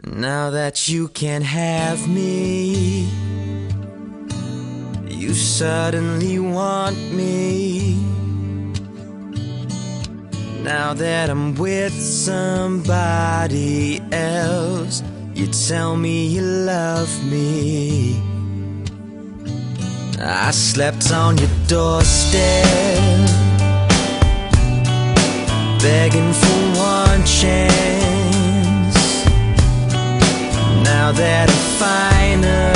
Now that you can't have me You suddenly want me. Now that I'm with somebody else You tell me you love me. I slept on your doorstep Begging for one chance. now that I find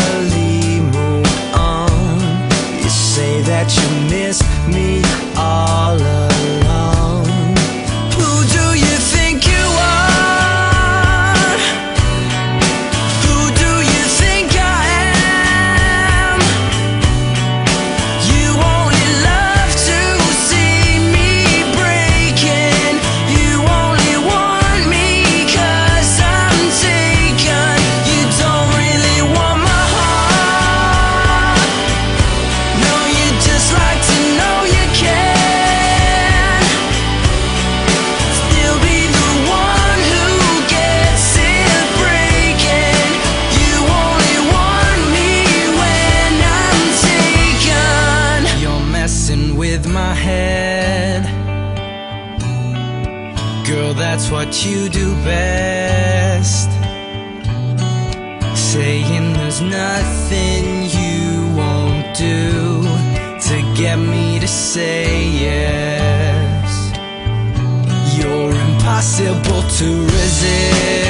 Girl, that's what you do best. Saying there's nothing you won't do to get me to say yes. You're impossible to resist.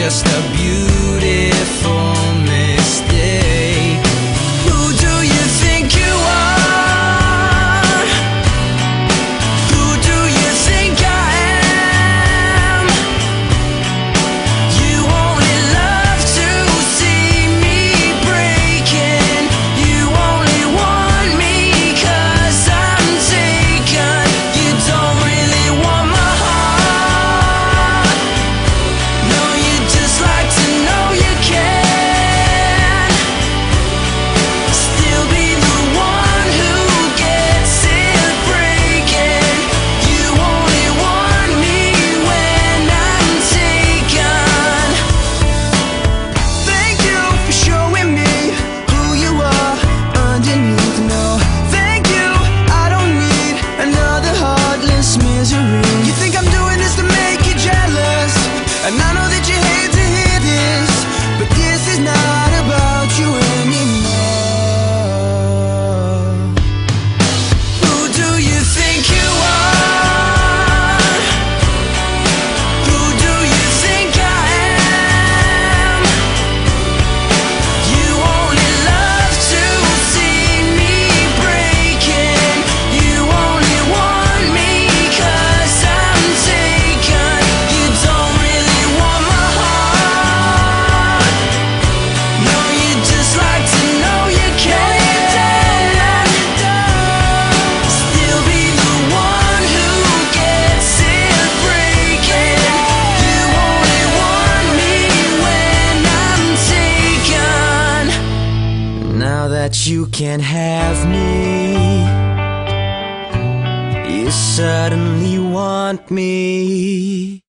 just abuse. you can have me. You suddenly want me.